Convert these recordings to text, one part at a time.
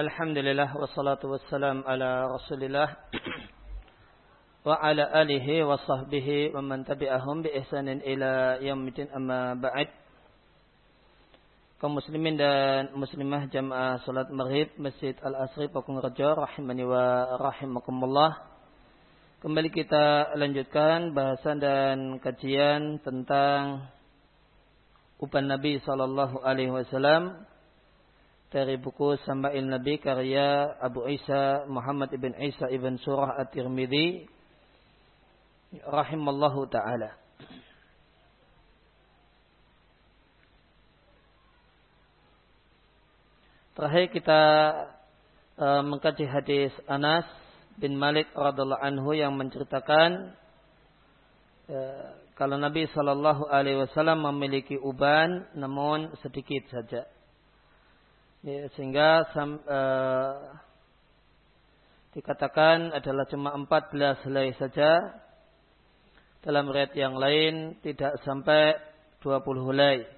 Alhamdulillah wassalatu wassalam ala Rasulillah wa ala alihi wa sahbihi wa man tabi'ahum bi ihsanin ila yaumil amma ba'd. Kaum muslimin dan muslimah jamaah salat maghrib Masjid Al-Asri Pakung Rejo rahimani wa rahimakumullah. Kembali kita lanjutkan bahasan dan kajian tentang upan Nabi sallallahu alaihi wasallam dari buku Sama'il Nabi karya Abu Isa Muhammad ibn Isa ibn Surah At-Tirmidzi rahimallahu taala. Terakhir kita uh, mengkaji hadis Anas bin Malik radhiallahu anhu yang menceritakan uh, kalau Nabi Shallallahu Alaihi Wasallam memiliki uban, namun sedikit saja. Ya, sehingga uh, dikatakan adalah cuma 14 helai saja. Dalam riwayat yang lain tidak sampai 20 helai.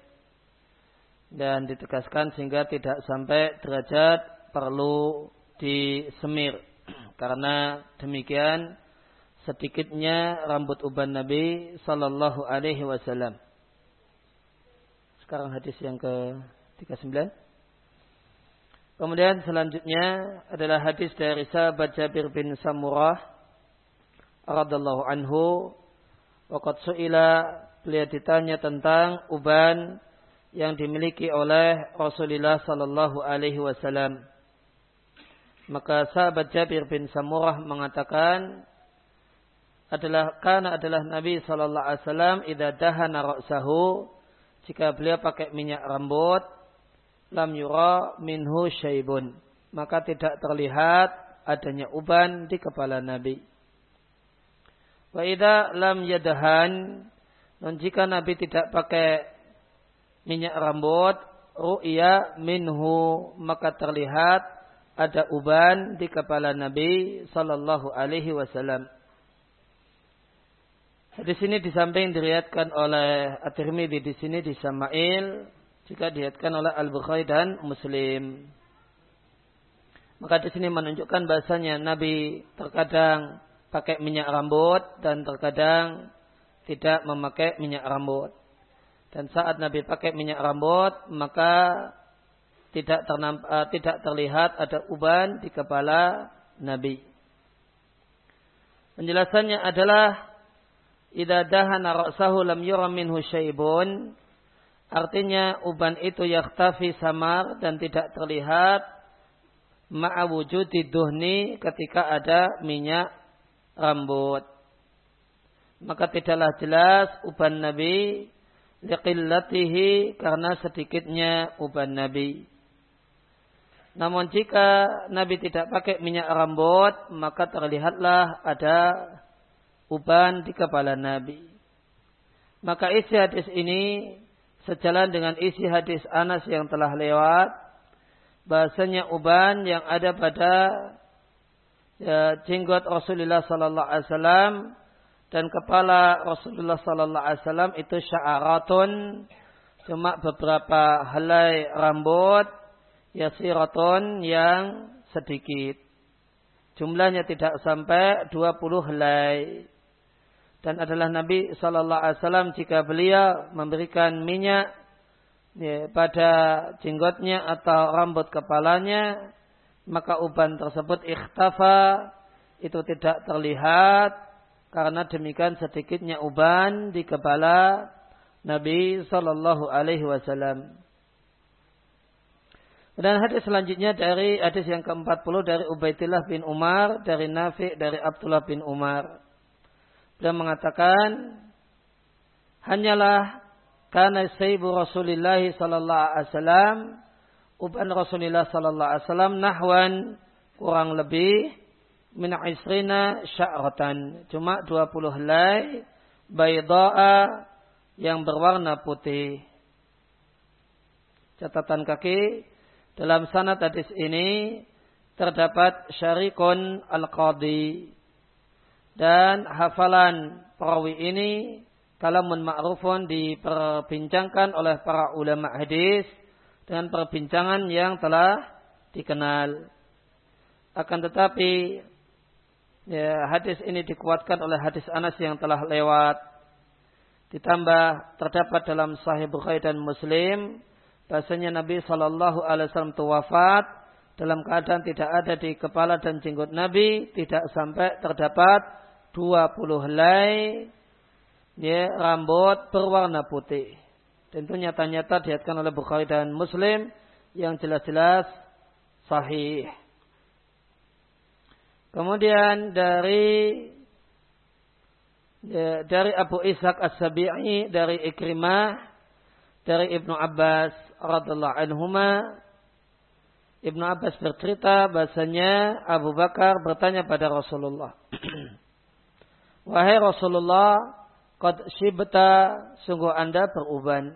Dan ditegaskan sehingga tidak sampai derajat perlu disemir. Karena demikian sedikitnya rambut uban Nabi Sallallahu Alaihi Wasallam. Sekarang hadis yang ke 39. Kemudian selanjutnya adalah hadis dari sahabat Jabir bin Samurah radallahu anhu waqad su'ila beliau ditanya tentang uban yang dimiliki oleh Rasulullah sallallahu alaihi wasallam. Maka sahabat Jabir bin Samurah mengatakan adalah karena adalah Nabi sallallahu alaihi wasallam idza dahana ra'sahu jika beliau pakai minyak rambut lam yura minhu syaibun. Maka tidak terlihat adanya uban di kepala Nabi. Wa idza lam yadahan dan jika Nabi tidak pakai minyak rambut, ru'ya minhu maka terlihat ada uban di kepala Nabi sallallahu alaihi wasallam. Di sini di samping diriatkan oleh At-Tirmidzi di sini di Samail jika dilihatkan oleh Al-Bukhari dan Muslim. Maka di sini menunjukkan bahasanya Nabi terkadang pakai minyak rambut dan terkadang tidak memakai minyak rambut. Dan saat Nabi pakai minyak rambut, maka tidak uh, tidak terlihat ada uban di kepala Nabi. Penjelasannya adalah idza dahana ra'sahu lam yura minhu syaibun Artinya uban itu yaktafi samar dan tidak terlihat ma'awujudi duhni ketika ada minyak rambut. Maka tidaklah jelas uban Nabi liqillatihi karena sedikitnya uban Nabi. Namun jika Nabi tidak pakai minyak rambut, maka terlihatlah ada uban di kepala Nabi. Maka isi hadis ini sejalan dengan isi hadis Anas yang telah lewat. Bahasanya uban yang ada pada ya, jenggot Rasulullah sallallahu alaihi wasallam dan kepala Rasulullah sallallahu alaihi wasallam itu sya'aratun cuma beberapa helai rambut yasiratun yang sedikit. Jumlahnya tidak sampai 20 helai dan adalah Nabi Shallallahu Alaihi Wasallam jika beliau memberikan minyak ya, pada jenggotnya atau rambut kepalanya maka uban tersebut ikhtafa itu tidak terlihat karena demikian sedikitnya uban di kepala Nabi Shallallahu Alaihi Wasallam. Dan hadis selanjutnya dari hadis yang ke-40 dari Ubaidillah bin Umar, dari Nafi, dari Abdullah bin Umar. Beliau mengatakan hanyalah karena saibu Rasulullah sallallahu alaihi wasallam uban Rasulullah sallallahu alaihi wasallam nahwan kurang lebih min isrina sya'ratan cuma 20 helai bayda'a yang berwarna putih. Catatan kaki dalam sanad hadis ini terdapat syarikun al-qadi dan hafalan perawi ini kalamun ma'rufun diperbincangkan oleh para ulama hadis dengan perbincangan yang telah dikenal. Akan tetapi ya, hadis ini dikuatkan oleh hadis Anas yang telah lewat. Ditambah terdapat dalam Sahih Bukhari dan Muslim bahasanya Nabi Shallallahu Alaihi Wasallam itu wafat dalam keadaan tidak ada di kepala dan jenggot Nabi tidak sampai terdapat 20 helai ya, rambut berwarna putih. Tentu nyata-nyata dihatkan oleh Bukhari dan Muslim yang jelas-jelas sahih. Kemudian dari ya, dari Abu Ishaq As-Sabi'i dari Ikrimah dari Ibnu Abbas radhiallahu anhuma Ibnu Abbas bercerita bahasanya Abu Bakar bertanya pada Rasulullah Wahai Rasulullah Qad shibta sungguh anda beruban.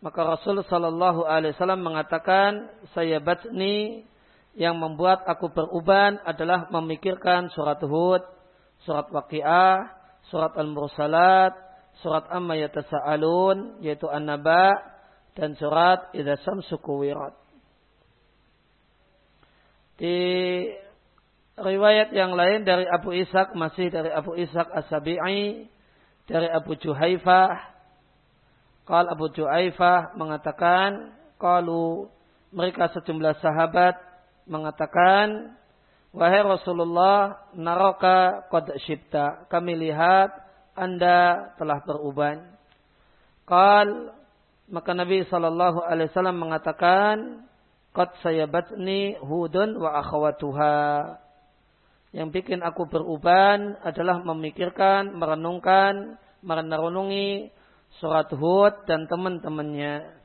Maka Rasul Sallallahu Alaihi Wasallam mengatakan, saya batni yang membuat aku beruban adalah memikirkan surat Hud, surat Waqi'ah, surat Al-Mursalat, surat Amma Yatasa'alun, yaitu An-Naba, dan surat Idza Samsu Kuwirat. Di riwayat yang lain dari Abu Ishaq masih dari Abu Ishaq As-Sabi'i dari Abu Juhaifah. Qal Abu Juhaifah mengatakan kalau mereka sejumlah sahabat mengatakan wahai Rasulullah naraka qad syibta. Kami lihat Anda telah beruban. Qal maka Nabi sallallahu alaihi wasallam mengatakan qad sayabatni hudun wa akhawatuha yang bikin aku beruban adalah memikirkan, merenungkan, merenungi surat Hud dan teman-temannya.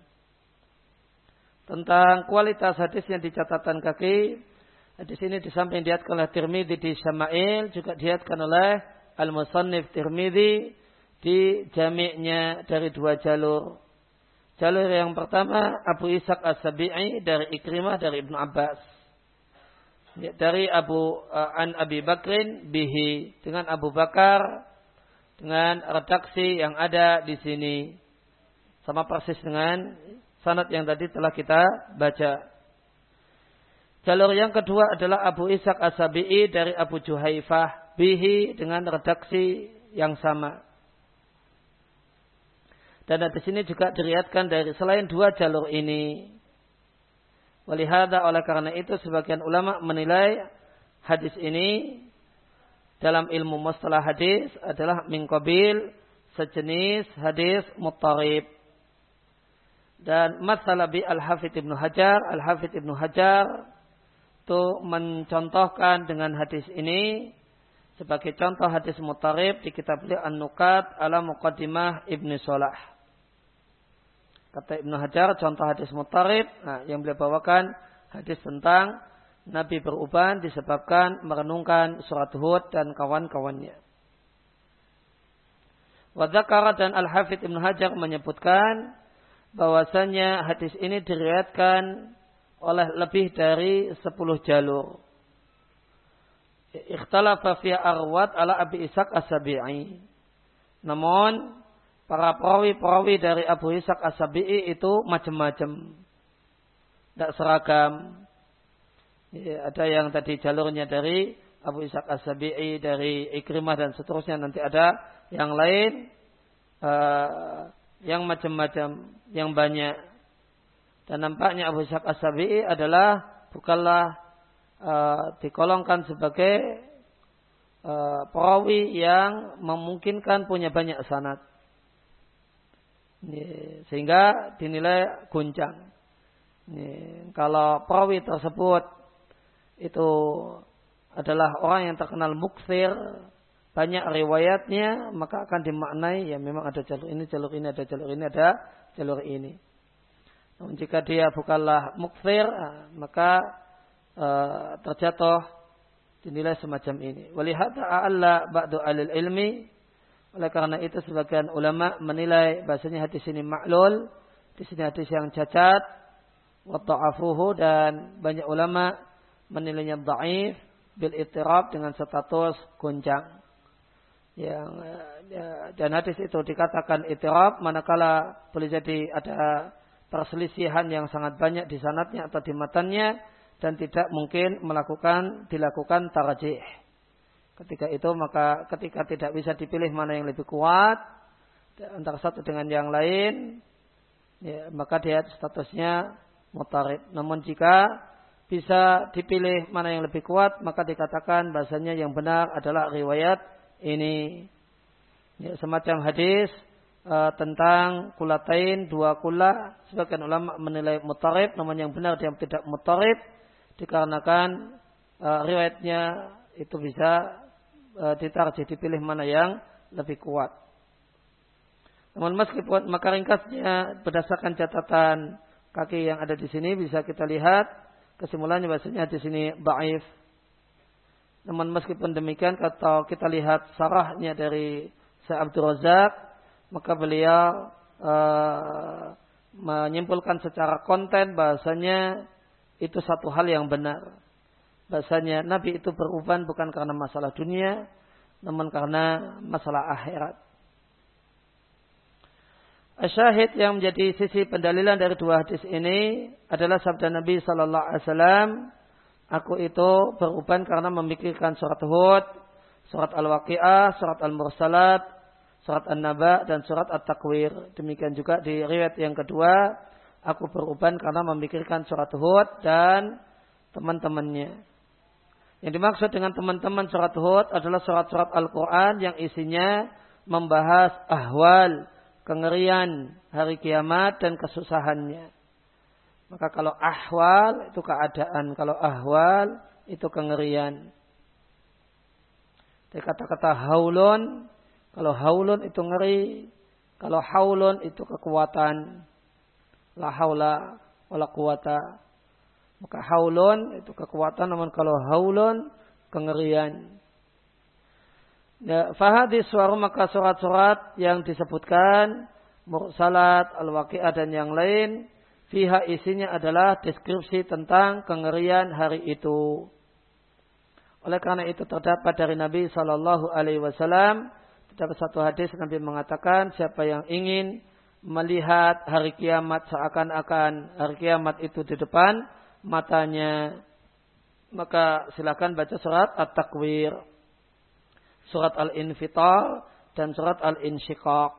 Tentang kualitas hadis yang dicatatan kaki, hadis ini di samping diatkan oleh Tirmidzi di Syama'il, juga diatkan oleh Al-Musannif Tirmidzi di jami'nya dari dua jalur. Jalur yang pertama Abu Ishaq As-Sabi'i dari Ikrimah dari Ibnu Abbas dari Abu uh, An Abi Bakrin bihi dengan Abu Bakar dengan redaksi yang ada di sini sama persis dengan sanad yang tadi telah kita baca. Jalur yang kedua adalah Abu Ishaq As-Sabi'i dari Abu Juhaifah bihi dengan redaksi yang sama. Dan di sini juga diriatkan dari selain dua jalur ini Walihada oleh karena itu sebagian ulama menilai hadis ini dalam ilmu mustalah hadis adalah mingkobil sejenis hadis mutarib. Dan masalah bi al-hafid ibnu Hajar, al-hafid ibnu Hajar itu mencontohkan dengan hadis ini sebagai contoh hadis mutarib di kitab beliau An-Nukat ala Muqaddimah Ibnu Salah. Kata Ibnu Hajar, contoh hadis mutarib, nah, yang beliau bawakan hadis tentang Nabi beruban disebabkan merenungkan surat Hud dan kawan-kawannya. Wadakara dan Al-Hafidh Ibnu Hajar menyebutkan bahwasanya hadis ini diriatkan oleh lebih dari 10 jalur. Ikhtalafa fi arwat ala Abi Ishaq As-Sabi'i. Namun para perawi-perawi dari Abu Ishaq As-Sabi'i itu macam-macam. Tidak seragam. Ya, ada yang tadi jalurnya dari Abu Ishaq As-Sabi'i, dari Ikrimah dan seterusnya. Nanti ada yang lain, uh, yang macam-macam, yang banyak. Dan nampaknya Abu Ishaq As-Sabi'i adalah bukanlah uh, dikolongkan sebagai uh, perawi yang memungkinkan punya banyak sanat sehingga dinilai guncang. Kalau perawi tersebut itu adalah orang yang terkenal muksir, banyak riwayatnya, maka akan dimaknai ya memang ada jalur ini, jalur ini, ada jalur ini, ada jalur ini. Namun jika dia bukanlah muksir, ah, maka uh, terjatuh dinilai semacam ini. Walihada a'alla ba'du alil ilmi oleh karena itu sebagian ulama menilai bahasanya hadis ini maklul, di sini hadis yang cacat, wata'afuhu dan banyak ulama menilainya dhaif bil itirab dengan status goncang. Yang ya, dan hadis itu dikatakan itirab manakala boleh jadi ada perselisihan yang sangat banyak di sanatnya atau di matanya dan tidak mungkin melakukan dilakukan tarajih. Ketika itu maka ketika tidak bisa dipilih mana yang lebih kuat antara satu dengan yang lain, ya, maka dia statusnya mutarib. Namun jika bisa dipilih mana yang lebih kuat, maka dikatakan bahasanya yang benar adalah riwayat ini. Ya, semacam hadis uh, tentang kulatain dua kula. Sebagian ulama menilai mutarib, namun yang benar dia tidak mutarib dikarenakan uh, riwayatnya itu bisa uh, ditarjih dipilih mana yang lebih kuat. Namun meskipun maka ringkasnya berdasarkan catatan kaki yang ada di sini bisa kita lihat kesimpulannya bahasanya di sini baif. Namun meskipun demikian kalau kita lihat sarahnya dari Syekh Abdul Razak maka beliau uh, menyimpulkan secara konten bahasanya itu satu hal yang benar. Bahasanya Nabi itu berubah bukan karena masalah dunia, namun karena masalah akhirat. Asyahid yang menjadi sisi pendalilan dari dua hadis ini adalah sabda Nabi Sallallahu Alaihi Wasallam. Aku itu berubah karena memikirkan surat Hud, surat Al-Waqi'ah, surat Al-Mursalat, surat An-Naba, dan surat At-Takwir. Demikian juga di riwayat yang kedua, aku beruban karena memikirkan surat Hud dan teman-temannya. Yang dimaksud dengan teman-teman surat Hud adalah surat-surat Al-Quran yang isinya membahas ahwal, kengerian hari kiamat dan kesusahannya. Maka kalau ahwal itu keadaan, kalau ahwal itu kengerian. Kata-kata haulun, kalau haulun itu ngeri, kalau haulun itu kekuatan. La haula wala quwata. Maka haulun itu kekuatan namun kalau haulun kengerian. Ya, fahadis suara maka surat-surat yang disebutkan mursalat, al-waqi'ah dan yang lain fiha isinya adalah deskripsi tentang kengerian hari itu. Oleh karena itu terdapat dari Nabi Shallallahu Alaihi Wasallam terdapat satu hadis Nabi mengatakan siapa yang ingin melihat hari kiamat seakan-akan hari kiamat itu di depan matanya. Maka silakan baca surat At-Takwir surat Al-Infitar dan surat Al-Insyiqaq.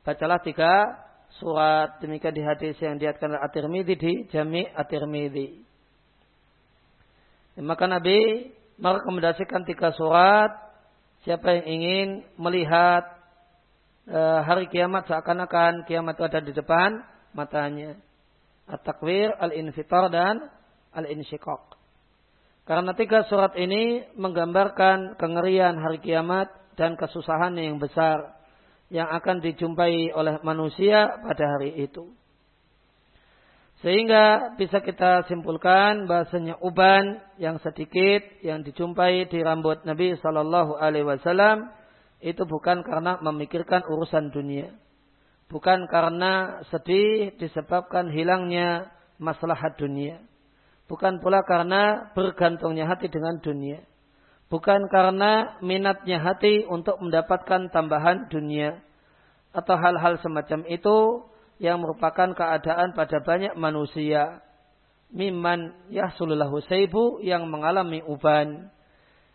Bacalah tiga surat. Demikian di hadis yang diatkan At-Tirmidzi di Jami' At-Tirmidzi. Maka Nabi merekomendasikan tiga surat. Siapa yang ingin melihat Eh, hari kiamat seakan-akan kiamat itu ada di depan matanya. At-takwir, al-infitar, dan al-insyikok. Karena tiga surat ini menggambarkan kengerian hari kiamat dan kesusahan yang besar yang akan dijumpai oleh manusia pada hari itu. Sehingga bisa kita simpulkan bahasanya uban yang sedikit yang dijumpai di rambut Nabi Shallallahu Alaihi Wasallam itu bukan karena memikirkan urusan dunia. Bukan karena sedih disebabkan hilangnya maslahat dunia. Bukan pula karena bergantungnya hati dengan dunia. Bukan karena minatnya hati untuk mendapatkan tambahan dunia. Atau hal-hal semacam itu yang merupakan keadaan pada banyak manusia. Miman yahsulullahu saibu yang mengalami uban.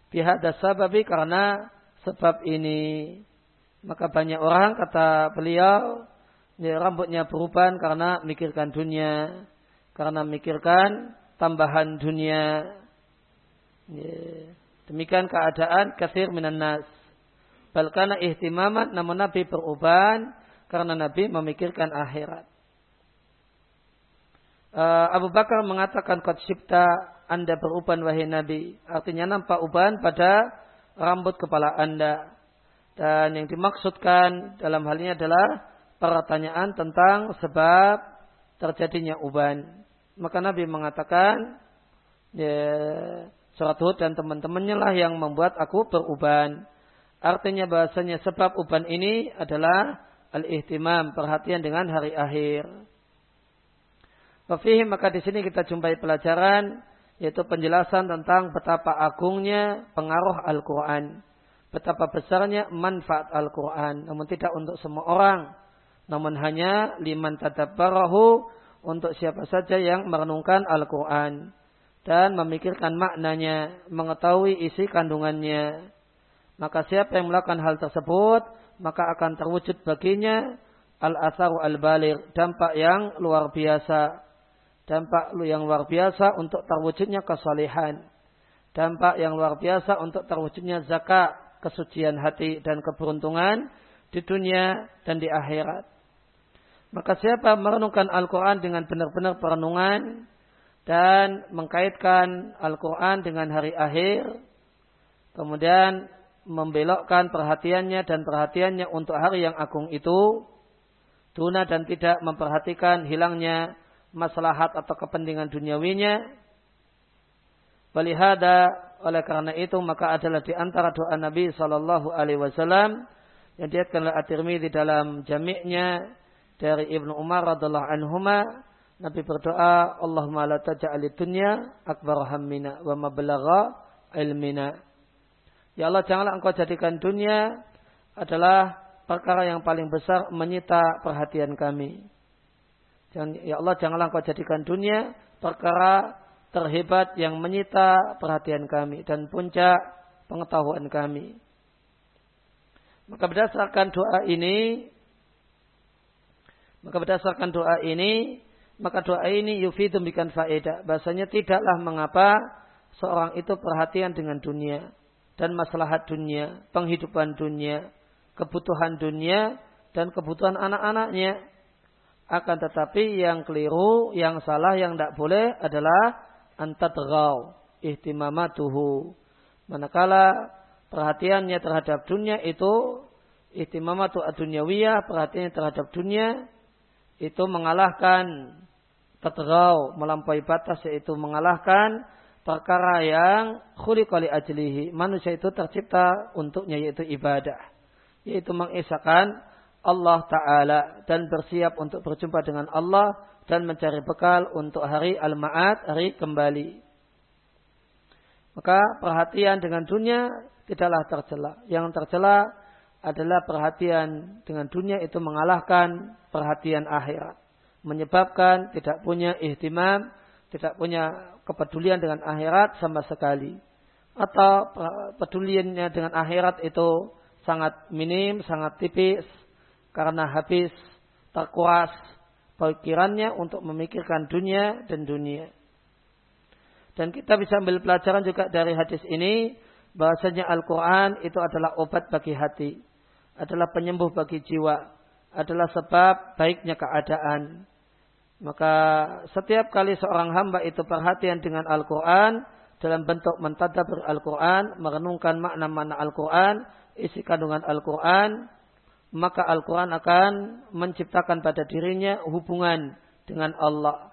Bihada sababi karena sebab ini. Maka banyak orang kata beliau ya, rambutnya berubah karena mikirkan dunia, karena mikirkan tambahan dunia. Ya. Demikian keadaan kasir minan nas. Balkana ihtimamat namun Nabi berubah karena Nabi memikirkan akhirat. Uh, Abu Bakar mengatakan kot anda beruban wahai Nabi. Artinya nampak uban pada rambut kepala Anda. Dan yang dimaksudkan dalam hal ini adalah pertanyaan tentang sebab terjadinya uban. Maka Nabi mengatakan, ya, surat Hud dan teman-temannya lah yang membuat aku beruban. Artinya bahasanya sebab uban ini adalah al-ihtimam, perhatian dengan hari akhir. Wafihim maka di sini kita jumpai pelajaran yaitu penjelasan tentang betapa agungnya pengaruh Al-Quran. Betapa besarnya manfaat Al-Quran. Namun tidak untuk semua orang. namun hanya liman tadabbarahu untuk siapa saja yang merenungkan Al-Quran dan memikirkan maknanya, mengetahui isi kandungannya. Maka siapa yang melakukan hal tersebut, maka akan terwujud baginya al-atharu al-balir, dampak yang luar biasa. Dampak yang luar biasa untuk terwujudnya kesalehan. Dampak yang luar biasa untuk terwujudnya zakat, kesucian hati dan keberuntungan di dunia dan di akhirat. Maka siapa merenungkan Al-Quran dengan benar-benar perenungan dan mengkaitkan Al-Quran dengan hari akhir, kemudian membelokkan perhatiannya dan perhatiannya untuk hari yang agung itu, tuna dan tidak memperhatikan hilangnya maslahat atau kepentingan duniawinya. Walihada oleh karena itu maka adalah di antara doa Nabi Shallallahu Alaihi Wasallam yang diatkan oleh At-Tirmidzi dalam jamiknya dari Ibnu Umar radhiallahu anhuma Nabi berdoa Allahumma la taj'alid dunya akbar hammina wa mablagha ilmina Ya Allah janganlah engkau jadikan dunia adalah perkara yang paling besar menyita perhatian kami. Ya Allah janganlah engkau jadikan dunia perkara terhebat yang menyita perhatian kami dan puncak pengetahuan kami. Maka berdasarkan doa ini maka berdasarkan doa ini, maka doa ini yufidu bikan faedah. Bahasanya tidaklah mengapa seorang itu perhatian dengan dunia dan maslahat dunia, penghidupan dunia, kebutuhan dunia dan kebutuhan anak-anaknya. Akan tetapi yang keliru, yang salah, yang tidak boleh adalah antadraw ihtimamatuhu. Manakala perhatiannya terhadap dunia itu ihtimamatu ad-dunyawiyah, perhatiannya terhadap dunia itu mengalahkan tetrau melampaui batas yaitu mengalahkan perkara yang khuliqali ajlihi. Manusia itu tercipta untuknya yaitu ibadah. Yaitu mengisahkan Allah Ta'ala dan bersiap untuk berjumpa dengan Allah dan mencari bekal untuk hari al-ma'ad, hari kembali. Maka perhatian dengan dunia tidaklah tercela. Yang tercela adalah perhatian dengan dunia itu mengalahkan perhatian akhirat. Menyebabkan tidak punya ihtimam, tidak punya kepedulian dengan akhirat sama sekali. Atau peduliannya dengan akhirat itu sangat minim, sangat tipis, karena habis terkuas pikirannya untuk memikirkan dunia dan dunia. Dan kita bisa ambil pelajaran juga dari hadis ini, bahasanya Al-Quran itu adalah obat bagi hati adalah penyembuh bagi jiwa, adalah sebab baiknya keadaan. Maka setiap kali seorang hamba itu perhatian dengan Al-Quran, dalam bentuk mentadabur Al-Quran, merenungkan makna-makna Al-Quran, isi kandungan Al-Quran, maka Al-Quran akan menciptakan pada dirinya hubungan dengan Allah.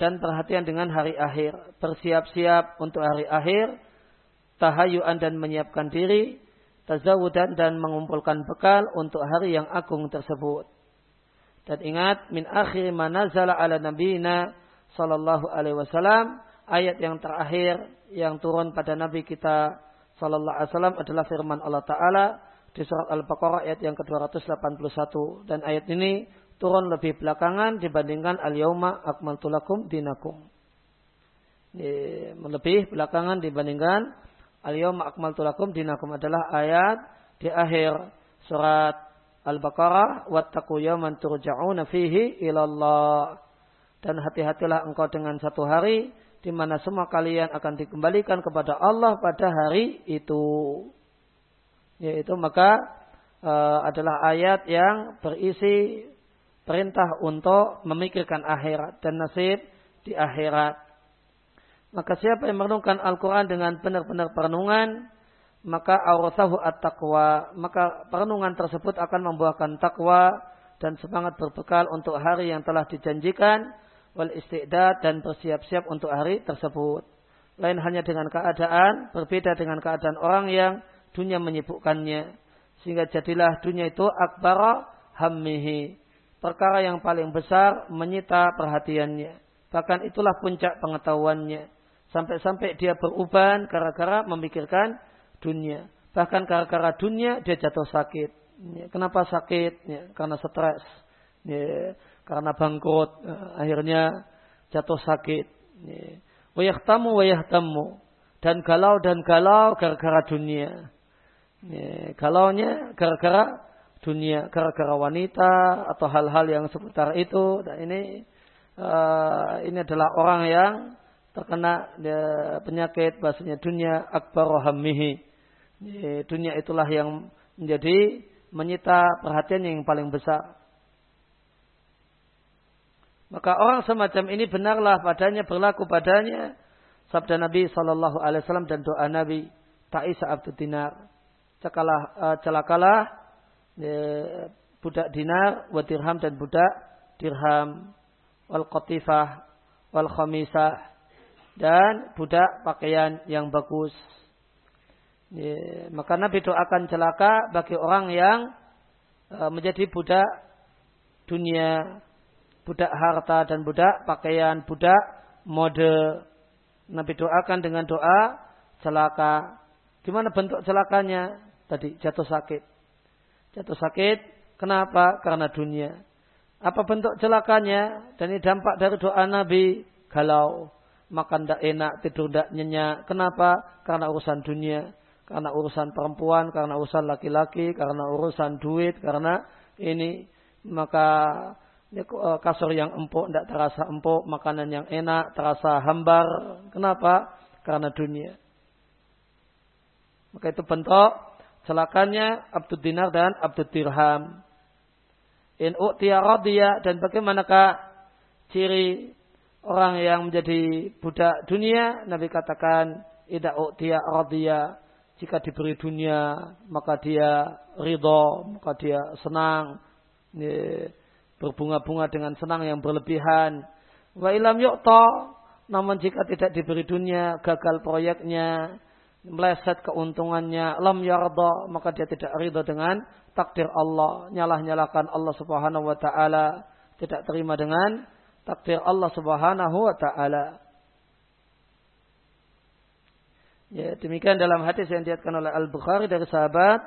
Dan perhatian dengan hari akhir. Bersiap-siap untuk hari akhir. Tahayuan dan menyiapkan diri tazawudan dan mengumpulkan bekal untuk hari yang agung tersebut. Dan ingat min akhir manazala ala nabiyina sallallahu alaihi wasallam ayat yang terakhir yang turun pada nabi kita sallallahu alaihi wasallam adalah firman Allah taala di surat Al-Baqarah ayat yang ke-281 dan ayat ini turun lebih belakangan dibandingkan al-yauma akmaltu lakum dinakum. Lebih belakangan dibandingkan Al-yawma akmaltu lakum dinakum adalah ayat di akhir surat Al-Baqarah wattaqu yawman turja'una fihi ilallah. Dan hati-hatilah engkau dengan satu hari di mana semua kalian akan dikembalikan kepada Allah pada hari itu. Yaitu maka uh, adalah ayat yang berisi perintah untuk memikirkan akhirat dan nasib di akhirat. Maka siapa yang merenungkan Al-Quran dengan benar-benar perenungan, maka awrathahu at-taqwa. Maka perenungan tersebut akan membuahkan takwa dan semangat berbekal untuk hari yang telah dijanjikan, wal istiqdad dan bersiap-siap untuk hari tersebut. Lain hanya dengan keadaan, berbeda dengan keadaan orang yang dunia menyibukkannya. Sehingga jadilah dunia itu akbara hammihi. Perkara yang paling besar menyita perhatiannya. Bahkan itulah puncak pengetahuannya Sampai-sampai dia beruban gara-gara memikirkan dunia. Bahkan gara-gara dunia dia jatuh sakit. Ya, kenapa sakit? Ya, karena stres. Ya, karena bangkrut. Ya, akhirnya jatuh sakit. Ya. Wayahtamu wayahtamu. Dan galau dan galau gara-gara dunia. Ya, galaunya gara-gara dunia, gara-gara wanita atau hal-hal yang seputar itu. Dan ini uh, ini adalah orang yang terkena ya, penyakit bahasanya dunia akbar hammihi. Ya, dunia itulah yang menjadi menyita perhatian yang paling besar. Maka orang semacam ini benarlah padanya berlaku padanya sabda Nabi Shallallahu Alaihi Wasallam dan doa Nabi Ta'isa Abdul Dinar. Cakalah, uh, celakalah uh, budak dinar, wa dirham dan budak dirham, wal qatifah, wal khamisah, dan budak pakaian yang bagus. Ya, maka Nabi doakan celaka bagi orang yang uh, menjadi budak dunia, budak harta dan budak pakaian, budak mode. Nabi doakan dengan doa celaka. Gimana bentuk celakanya? Tadi jatuh sakit. Jatuh sakit, kenapa? Karena dunia. Apa bentuk celakanya? Dan ini dampak dari doa Nabi, galau. Makan tidak enak, tidur tidak nyenyak. Kenapa? Karena urusan dunia karena urusan perempuan, karena urusan laki-laki, karena urusan duit, karena ini maka ya, eh, kasur yang empuk tidak terasa empuk, makanan yang enak terasa hambar. Kenapa? Karena dunia. Maka itu bentuk celakanya Abdul Dinar dan Abdul Dirham. In u'tiya dan bagaimanakah ciri orang yang menjadi budak dunia? Nabi katakan, Ida u'tiya radiyah jika diberi dunia maka dia ridho, maka dia senang, berbunga-bunga dengan senang yang berlebihan. Wa ilam yu'ta, namun jika tidak diberi dunia, gagal proyeknya, meleset keuntungannya, lam yarda, maka dia tidak ridho dengan takdir Allah, nyalah-nyalahkan Allah Subhanahu wa taala, tidak terima dengan takdir Allah Subhanahu wa taala. Ya, demikian dalam hadis yang diatkan oleh Al-Bukhari dari sahabat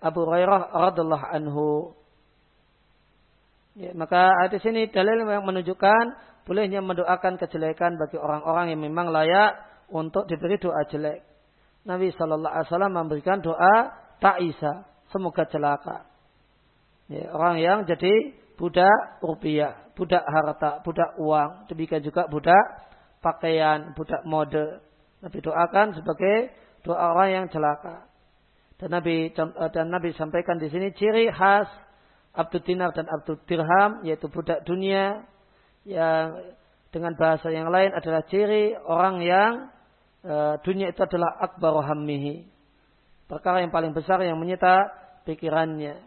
Abu Hurairah radhiallahu anhu. Ya, maka hadis ini dalil yang menunjukkan bolehnya mendoakan kejelekan bagi orang-orang yang memang layak untuk diberi doa jelek. Nabi Shallallahu Alaihi Wasallam memberikan doa ta'isa, semoga celaka. Ya, orang yang jadi budak rupiah, budak harta, budak uang, demikian juga budak pakaian, budak mode. Nabi doakan sebagai doa orang yang celaka. Dan Nabi dan Nabi sampaikan di sini ciri khas Abdul Dinar dan Abdul Dirham yaitu budak dunia yang dengan bahasa yang lain adalah ciri orang yang dunia itu adalah akbar hammihi. Perkara yang paling besar yang menyita pikirannya.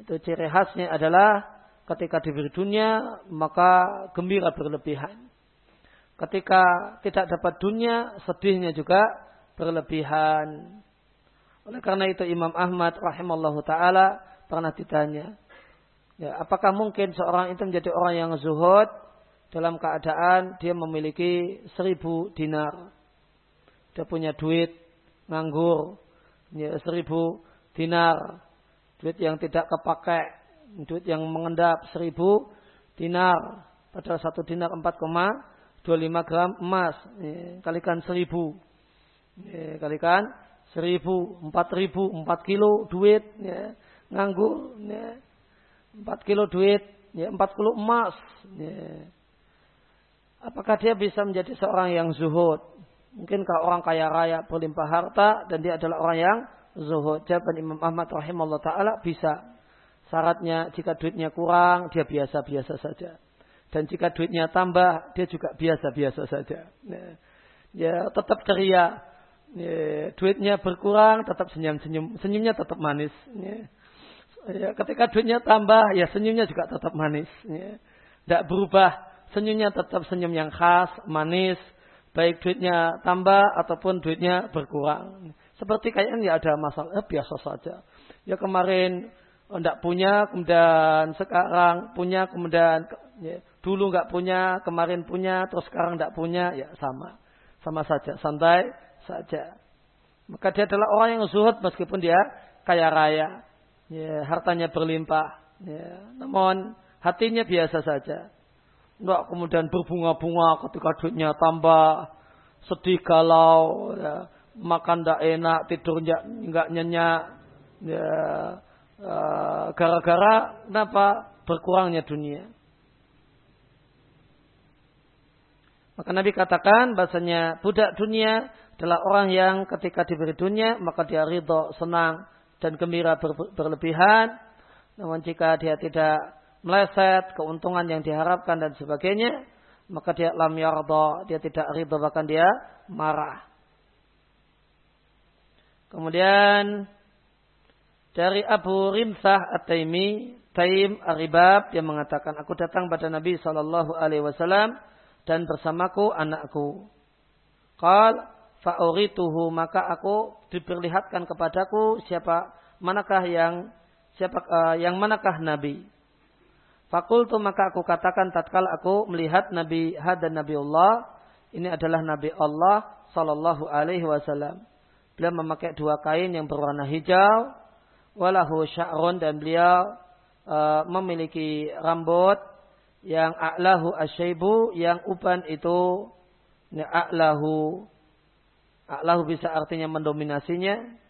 Itu ciri khasnya adalah ketika diberi dunia maka gembira berlebihan. Ketika tidak dapat dunia, sedihnya juga berlebihan. Oleh karena itu Imam Ahmad rahimallahu taala pernah ditanya, ya, apakah mungkin seorang itu menjadi orang yang zuhud dalam keadaan dia memiliki seribu dinar. Dia punya duit nganggur, ya, seribu dinar, duit yang tidak kepakai, duit yang mengendap seribu dinar, padahal satu dinar empat koma 25 gram emas. Ya, kalikan 1000 ya, kalikan 1000 4000 4 kilo duit ya, nganggur ya, 4 kilo duit ya, 40 emas ya. apakah dia bisa menjadi seorang yang zuhud mungkinkah orang kaya raya berlimpah harta dan dia adalah orang yang zuhud jawaban Imam Ahmad rahimahullah taala bisa syaratnya jika duitnya kurang dia biasa-biasa saja dan jika duitnya tambah, dia juga biasa-biasa saja. Ya, ya tetap ceria. Ya, duitnya berkurang, tetap senyum-senyum. Senyumnya tetap manis. Ya. Ya, ketika duitnya tambah, ya senyumnya juga tetap manis. Ya. Berubah. Senyumnya tetap senyum yang khas, manis. Baik duitnya tambah ataupun duitnya berkurang. Seperti kayaknya ya ada masalah, eh, biasa saja. Ya kemarin tidak punya, kemudian sekarang punya, kemudian ya, dulu nggak punya, kemarin punya, terus sekarang nggak punya, ya sama, sama saja, santai saja. Maka dia adalah orang yang zuhud meskipun dia kaya raya. Ya, hartanya berlimpah. Ya, namun hatinya biasa saja. Enggak kemudian berbunga-bunga ketika duitnya tambah sedih galau, ya, makan tidak enak, tidur enggak nyenyak, ya, eh, gara-gara kenapa berkurangnya dunia. Maka Nabi katakan bahasanya budak dunia adalah orang yang ketika diberi dunia maka dia ridho, senang dan gembira berlebihan. Namun jika dia tidak meleset keuntungan yang diharapkan dan sebagainya, maka dia lam yardo, dia tidak ridho bahkan dia marah. Kemudian dari Abu Rimsah At-Taimi, Taim Aribab yang mengatakan, aku datang pada Nabi Shallallahu Alaihi Wasallam dan bersamaku anakku. Qal fa'urituhu maka aku diperlihatkan kepadaku siapa manakah yang siapa uh, yang manakah Nabi. Fakultu maka aku katakan tatkala aku melihat Nabi had dan Nabi Allah ini adalah Nabi Allah Sallallahu Alaihi Wasallam. Beliau memakai dua kain yang berwarna hijau, walahu sya'run dan beliau uh, memiliki rambut yang a'lahu asyaibu yang uban itu ya, a'lahu a'lahu bisa artinya mendominasinya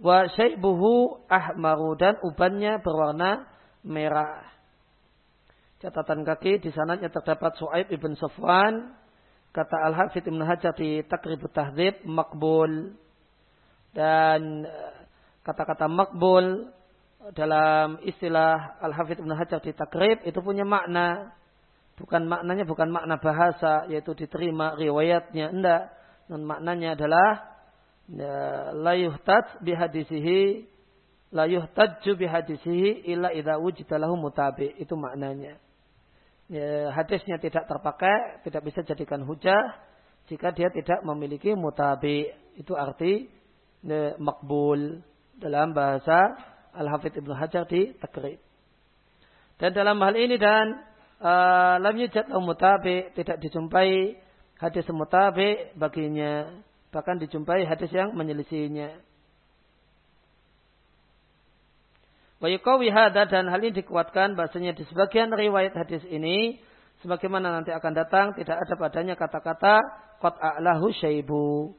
wa syaibuhu ahmaru dan ubannya berwarna merah catatan kaki di sananya terdapat Su'aib ibn Safwan. Kata Al-Hafidh Ibn Hajar di Takribut Tahdzib makbul dan eh, kata-kata makbul dalam istilah Al-Hafidh Ibn Hajar di Takrib itu punya makna. Bukan maknanya bukan makna bahasa yaitu diterima riwayatnya. Enggak. Dan maknanya adalah ya, la yuhtaj bihadisihi la yuhtajju bihadisihi illa idza wujida lahu mutabi. Itu maknanya ya, hadisnya tidak terpakai, tidak bisa jadikan hujah jika dia tidak memiliki mutabi. Itu arti ya, makbul dalam bahasa Al-Hafidh Ibnu Hajar di Takrib. Dan dalam hal ini dan uh, lam yujad mutabi tidak dijumpai hadis mutabi baginya bahkan dijumpai hadis yang menyelisihinya. Wa yukawi hada dan hal ini dikuatkan bahasanya di sebagian riwayat hadis ini sebagaimana nanti akan datang tidak ada padanya kata-kata qad a'lahu syaibu.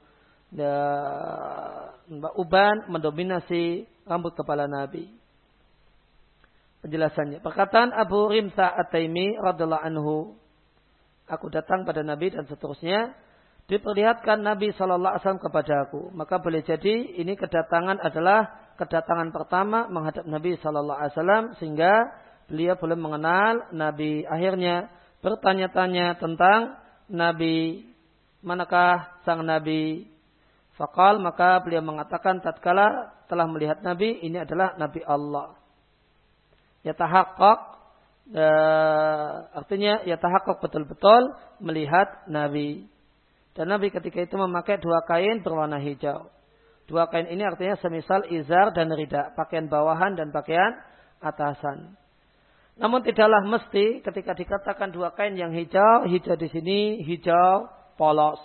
Mbak Uban mendominasi rambut kepala Nabi. Penjelasannya. Perkataan Abu Rimsa At-Taimi radhiallahu anhu. Aku datang pada Nabi dan seterusnya. Diperlihatkan Nabi SAW kepada aku. Maka boleh jadi ini kedatangan adalah kedatangan pertama menghadap Nabi Sallallahu Alaihi Wasallam sehingga beliau belum mengenal Nabi. Akhirnya bertanya-tanya tentang Nabi, manakah sang Nabi? Fakal maka beliau mengatakan tatkala telah melihat Nabi ini adalah Nabi Allah. Ya tahakkok e, artinya ya tahakkok betul-betul melihat Nabi. Dan Nabi ketika itu memakai dua kain berwarna hijau. Dua kain ini artinya semisal izar dan rida, pakaian bawahan dan pakaian atasan. Namun tidaklah mesti ketika dikatakan dua kain yang hijau, hijau di sini hijau polos.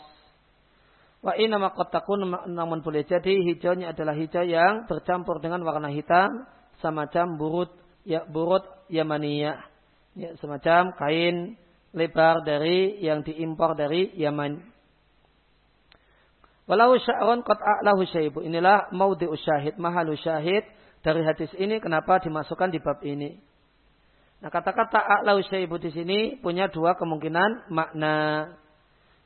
Wa inna makotakun namun boleh jadi hijaunya adalah hijau yang bercampur dengan warna hitam semacam burut ya burut yamaniyah. Ya, semacam kain lebar dari yang diimpor dari Yaman. Walau sya'ron qad a'lahu syaibu. Inilah maudhi'u syahid, mahalu syahid dari hadis ini kenapa dimasukkan di bab ini. Nah, kata-kata a'lahu syaibu di sini punya dua kemungkinan makna.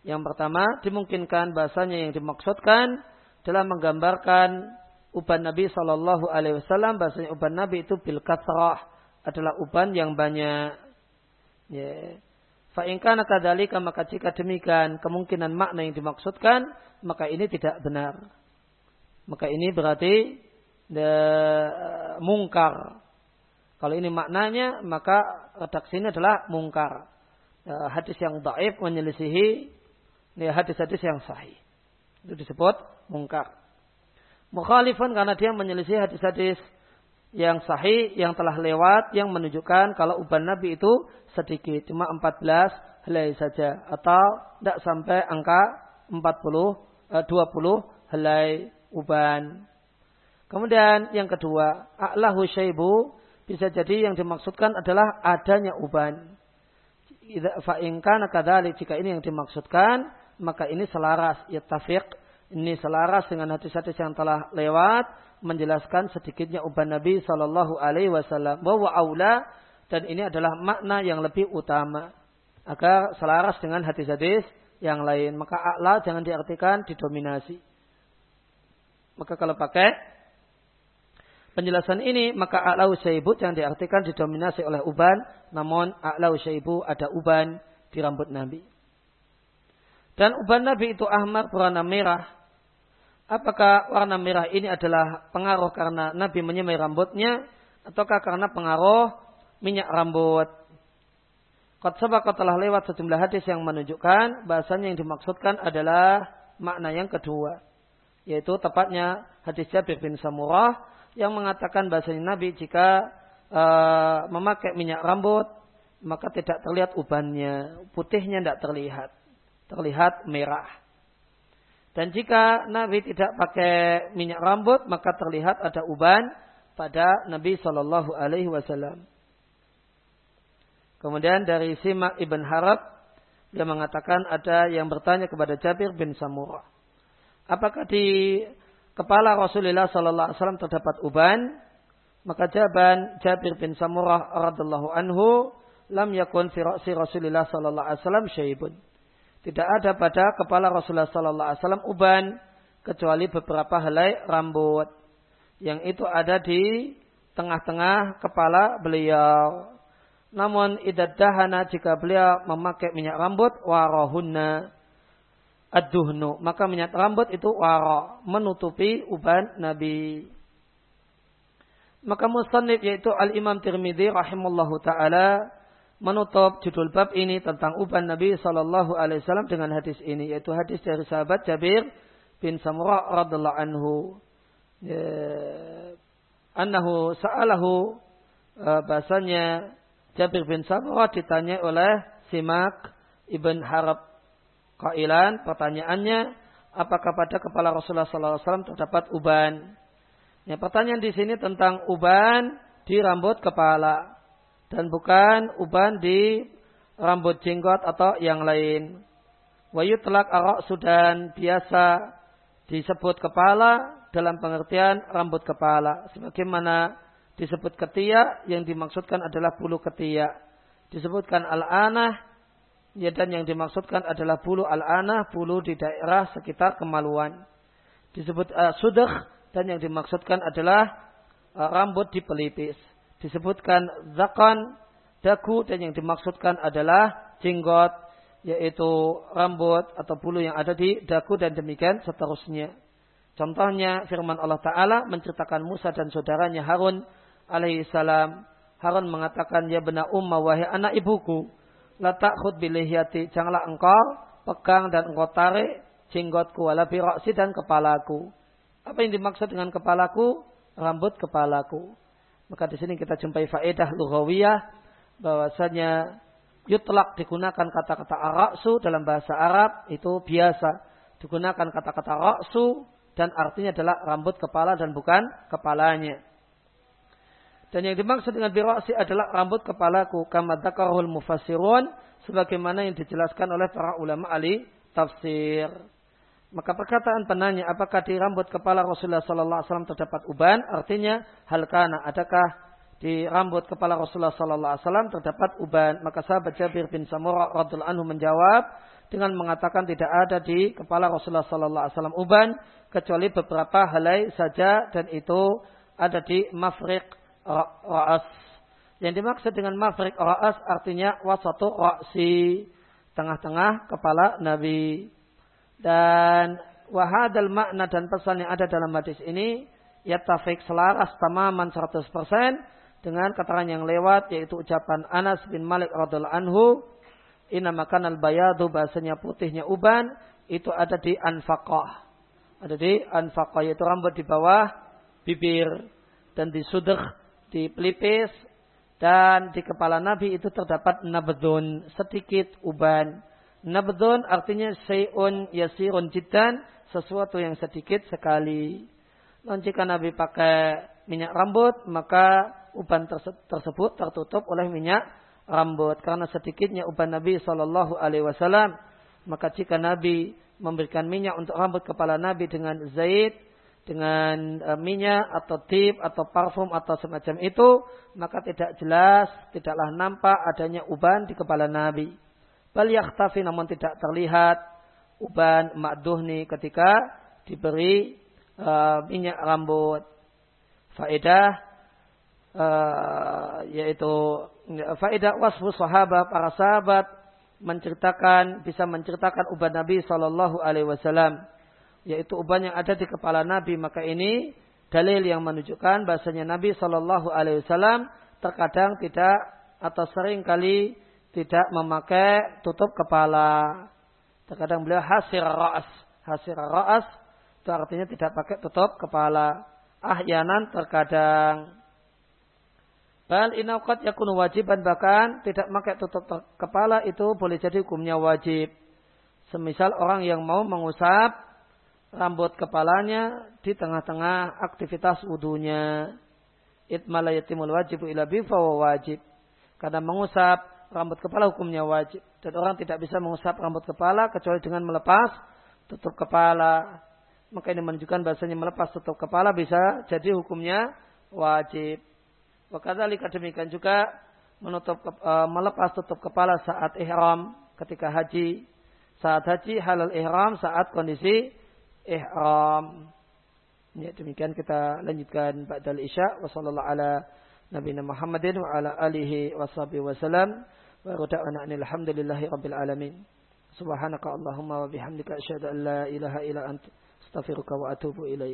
Yang pertama, dimungkinkan bahasanya yang dimaksudkan dalam menggambarkan uban Nabi Shallallahu Alaihi Wasallam bahasanya uban Nabi itu bil kasrah adalah uban yang banyak. Yeah. Fa'ingkana kadalika maka jika demikian kemungkinan makna yang dimaksudkan maka ini tidak benar. Maka ini berarti de, mungkar. Kalau ini maknanya maka redaksi ini adalah mungkar. E, hadis yang daif menyelisihi hadis-hadis yang sahih. Itu disebut mungkar. Mukhalifan karena dia menyelisih hadis-hadis yang sahih yang telah lewat yang menunjukkan kalau uban Nabi itu sedikit cuma 14 helai saja atau tidak sampai angka 40 20 eh, helai uban. Kemudian yang kedua, a'lahu syaibu bisa jadi yang dimaksudkan adalah adanya uban. Fa'inkan kadali jika ini yang dimaksudkan, maka ini selaras, ya tafiq, ini selaras dengan hadis-hadis yang telah lewat, menjelaskan sedikitnya uban Nabi Shallallahu Alaihi Wasallam. Bahwa aula dan ini adalah makna yang lebih utama agar selaras dengan hadis-hadis yang lain. Maka a'la jangan diartikan didominasi. Maka kalau pakai penjelasan ini, maka a'lau syaibu jangan diartikan didominasi oleh uban, namun a'lau syaibu ada uban di rambut Nabi. Dan uban Nabi itu ahmar berwarna merah. Apakah warna merah ini adalah pengaruh karena Nabi menyemai rambutnya ataukah karena pengaruh minyak rambut? Qad sabaqat telah lewat sejumlah hadis yang menunjukkan bahasanya yang dimaksudkan adalah makna yang kedua. Yaitu tepatnya hadis Jabir bin Samurah yang mengatakan bahasanya Nabi jika uh, memakai minyak rambut maka tidak terlihat ubannya, putihnya tidak terlihat, terlihat merah. Dan jika Nabi tidak pakai minyak rambut maka terlihat ada uban pada Nabi Shallallahu Alaihi Wasallam. Kemudian dari Simak ibn Harab, dia mengatakan ada yang bertanya kepada Jabir bin Samurah. Apakah di kepala Rasulullah Sallallahu Alaihi Wasallam terdapat uban? Maka jawaban Jabir bin Samurah radhiallahu anhu, lam yakun fi Rasulullah Sallallahu Alaihi Wasallam syaibun. Tidak ada pada kepala Rasulullah Sallallahu Alaihi Wasallam uban kecuali beberapa helai rambut yang itu ada di tengah-tengah kepala beliau. Namun idat dahana jika beliau memakai minyak rambut warohunna ad-duhnu. Maka minyak rambut itu waro. Menutupi uban Nabi. Maka musannif yaitu Al-Imam Tirmidzi rahimallahu taala menutup judul bab ini tentang uban Nabi sallallahu alaihi wasallam dengan hadis ini yaitu hadis dari sahabat Jabir bin Samurah radhiallahu anhu. Ya, annahu sa'alahu uh, bahasanya Jabir bin Samurah ditanya oleh Simak ibn Harab. Kailan pertanyaannya, apakah pada kepala Rasulullah SAW terdapat uban? Ya, pertanyaan di sini tentang uban di rambut kepala dan bukan uban di rambut jenggot atau yang lain. Wayu telak arok sudan biasa disebut kepala dalam pengertian rambut kepala. Sebagaimana disebut ketiak yang dimaksudkan adalah bulu ketiak. Disebutkan al-anah ya dan yang dimaksudkan adalah bulu al-anah, bulu di daerah sekitar kemaluan. Disebut uh, sudh dan yang dimaksudkan adalah uh, rambut di pelipis. Disebutkan zakon, dagu dan yang dimaksudkan adalah jenggot yaitu rambut atau bulu yang ada di dagu dan demikian seterusnya. Contohnya firman Allah Ta'ala menceritakan Musa dan saudaranya Harun alaihi salam. Harun mengatakan ya benar umma wahai anak ibuku la ta'khud bilihiyati janganlah engkau pegang dan engkau tarik jenggotku wala biroksi dan kepalaku. Apa yang dimaksud dengan kepalaku? Rambut kepalaku maka di sini kita jumpai faedah lughawiyah bahwasanya yutlak digunakan kata-kata araksu dalam bahasa Arab itu biasa digunakan kata-kata raksu dan artinya adalah rambut kepala dan bukan kepalanya. Dan yang dimaksud dengan birasi adalah rambut kepalaku. Kama dakarul mufassirun. Sebagaimana yang dijelaskan oleh para ulama ahli tafsir. Maka perkataan penanya apakah di rambut kepala Rasulullah Sallallahu Alaihi Wasallam terdapat uban? Artinya hal kana adakah di rambut kepala Rasulullah Sallallahu Alaihi Wasallam terdapat uban? Maka sahabat Jabir bin Samurah radhiallahu anhu menjawab dengan mengatakan tidak ada di kepala Rasulullah Sallallahu Alaihi Wasallam uban kecuali beberapa helai saja dan itu ada di mafriq ra'as. Yang dimaksud dengan mafrik ra'as artinya wasatu ra'si. Tengah-tengah kepala Nabi. Dan wahadal makna dan pesan yang ada dalam hadis ini. Yatafik selaras tamaman 100% dengan keterangan yang lewat yaitu ucapan Anas bin Malik radhiallahu anhu inna makan al bayadu bahasanya putihnya uban itu ada di anfaqah ada di anfaqah yaitu rambut di bawah bibir dan di sudh di pelipis dan di kepala Nabi itu terdapat nabdun, sedikit uban. Nabdun artinya sayun yasirun jiddan, sesuatu yang sedikit sekali. Dan jika Nabi pakai minyak rambut, maka uban tersebut tertutup oleh minyak rambut. Karena sedikitnya uban Nabi Wasallam. Maka jika Nabi memberikan minyak untuk rambut kepala Nabi dengan zait, dengan e, minyak atau tip atau parfum atau semacam itu, maka tidak jelas, tidaklah nampak adanya uban di kepala Nabi. Bal yakhtafi namun tidak terlihat uban makduhni ketika diberi uh, minyak rambut. Faedah uh, yaitu faedah wasfu sahabat para sahabat menceritakan bisa menceritakan uban Nabi Shallallahu Alaihi Wasallam yaitu uban yang ada di kepala Nabi maka ini dalil yang menunjukkan bahasanya Nabi Shallallahu Alaihi Wasallam terkadang tidak atau sering kali tidak memakai tutup kepala. Terkadang beliau hasir ra'as. Hasir ra'as itu artinya tidak pakai tutup kepala. Ahyanan terkadang. Bal inaqat yakunu wajiban bahkan tidak pakai tutup kepala itu boleh jadi hukumnya wajib. Semisal orang yang mau mengusap rambut kepalanya di tengah-tengah aktivitas wudhunya. Itmala yatimul wajibu ila bifa wajib. Karena mengusap rambut kepala hukumnya wajib. Dan orang tidak bisa mengusap rambut kepala kecuali dengan melepas tutup kepala. Maka ini menunjukkan bahasanya melepas tutup kepala bisa jadi hukumnya wajib. Wakadzalika demikian juga menutup e, melepas tutup kepala saat ihram ketika haji. Saat haji halal ihram saat kondisi ihram. Ya, demikian kita lanjutkan ba'dal isya wa sallallahu ala nabiyina Muhammadin wa ala alihi wa sahbihi wa salam wa ruda'ana alhamdulillahi rabbil alamin. Subhanaka Allahumma wa bihamdika asyhadu an la ilaha illa anta astaghfiruka wa atubu ilaik.